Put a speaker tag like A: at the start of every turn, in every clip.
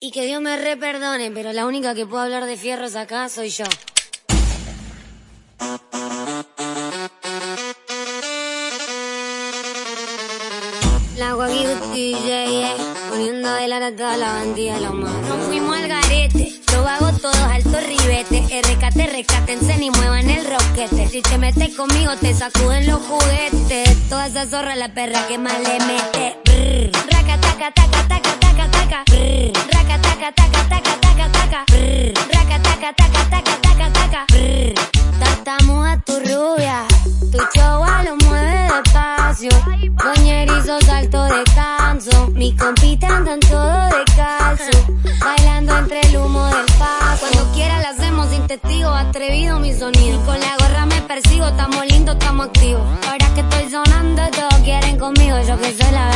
A: Y que Dios me re perdone, pero la única que puedo hablar de fierros acá soy yo. La Guaguibu DJ, eh, poniendo a bailar a toda la bandilla lo más. Nos fuimos al garete, lo hago todos alto ribete. RKT, rescátense ni muevan el roquete. Si te metes conmigo, te sacuden los juguetes. Toda esa zorra la perra que más le mete. Taca, taca, taca, taca, taca. Brr. Tartamuda tu rubia, tu chihuahua lo mueve despacio. Coñerizo salto de canso, mi compita andan todo de calzo. Bailando entre el humo del paso. Cuando quiera lo hacemos sin testigo, atrevido mi sonido. Con la gorra me persigo, estamos lindos, estamos activos. Ahora que estoy sonando, todos quieren conmigo. Yo que soy la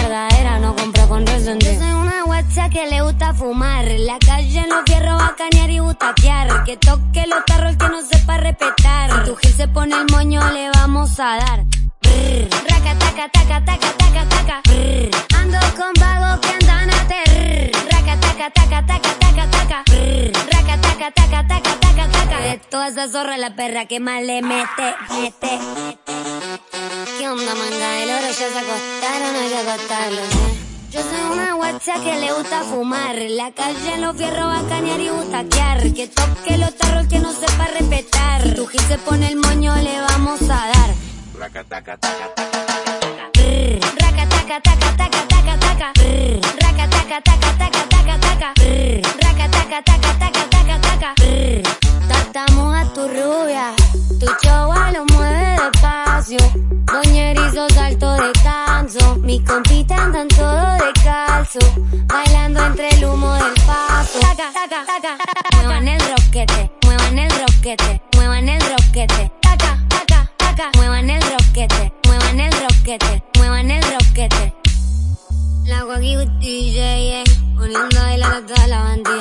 A: que le gusta fumar. La calle en los fierros va a cañar y butaquear. Que toque los tarros que no sepa respetar. Si tu gil se pone el moño, le vamos a dar. Brr, raca, taca, taca, taca, taca, taca. Brr, ando con vagos que andan a ter. Raca, taca, taca, taca, taca, taca. Brr, raca, taca, taca, taca, taca, taca. De toda esa zorra la perra que más le mete, mete. ¿Qué onda, manga del oro? Ya se acostaron, hay que acostarlos, eh. Yo soy una guacha que le gusta fumar. La calle en los fierros a cañar y butaquear. Que toque los tarros que no sepa respetar. Tu se pone el moño, le vamos a dar.
B: Raca, taca, taca, taca, taca,
A: raca, taca, taca, taca, taca, taca. Raca, taca, taca, taca, taca, taca. Raca, taca, taca, taca, taca, taca. Brr, tartamuda tu rubia, tu chihuahua lo mueve despacio. Doñerizo salto de canso, mi compita andan todo Bailando entre el humo del paso. Taca, taca, taca, muevan el roquete, muevan el roquete, muevan el roquete. Taca, taca, taca, muevan el roquete, muevan el roquete, muevan el roquete. La Guaguibu DJ, eh, poniendo a bailar a toda la bandilla